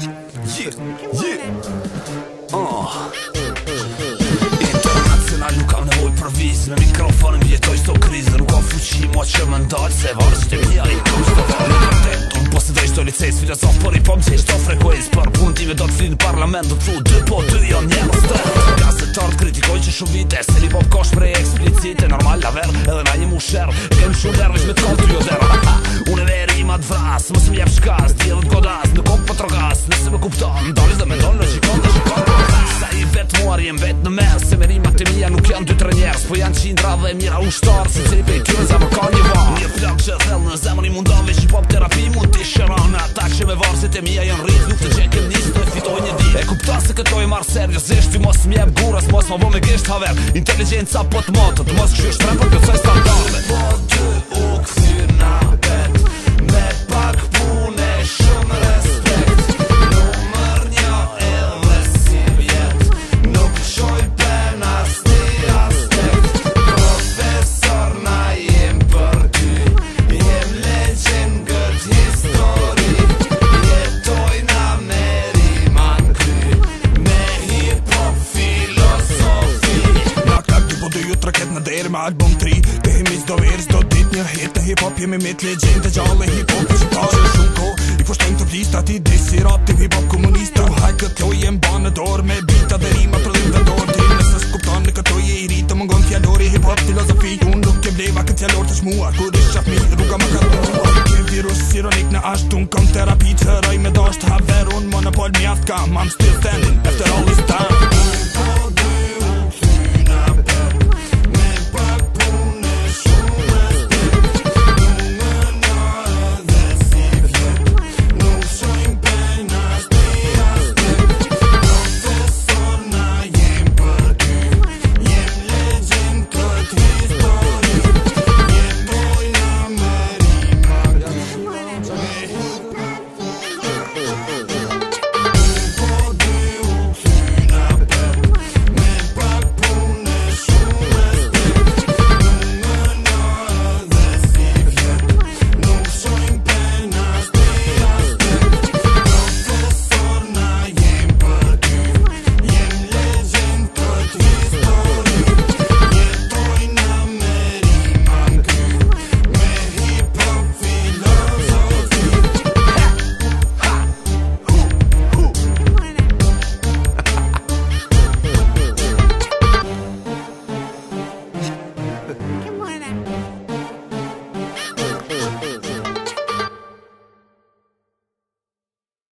Yeah, yeah Oh Intonacional nuk kam nevoj për viz Me mikrofonin vjetoj sto kriz Nuk kam fuqi mua që më ndalë Se varë që të mja i kus Në të të të në posë dhe ishto për i pom që ishto frekuens Për puntime do të fli në parlament Do të thu dy po dy jo një më Gazetar pra të kritikoj që shumë vite Se li pop kosh prej eksplicite Normal la verë edhe na një mu shërë Kem kupton Dollis dhe me dollis shikon dhe shikon Sa i vet muar jem vet në mes Se meri ma të mija nuk janë dy tre njerës Po janë qindra dhe mira ushtar Se cipi i në zemë ka një var Një plak që thell në zemër i mundon Vesh i pop terapi mund t'i shëron Në atak që me varë se të mija janë rritë Nuk të qekin njës të fitoj një dit E kupton se këto i marë seriosisht Fi mos mjeb gura s'mos ma bo me gisht haver Inteligenca po motët Mos këshu shtrem për këtë standart album 3 Të himis do verës do dit një hit Të hip hop jemi mit legend Të gjallë e hip hop të që pare shumë ko I fërsh të flista ti disi rap Të hip hop komunista U haj këtë joj e mba në dor Me bita dhe rima për dhe dor Të hi nësës në këtë joj e i rita Më ngonë fjallori hip hop filozofi Unë nuk kem leva këtë fjallor të shmuar Kur ish qaf rruga më kartu Kje virus ironik në ashtë Unë kom terapi të rëj me dosht Haber unë monopol mjaft kam I'm still standing after all this time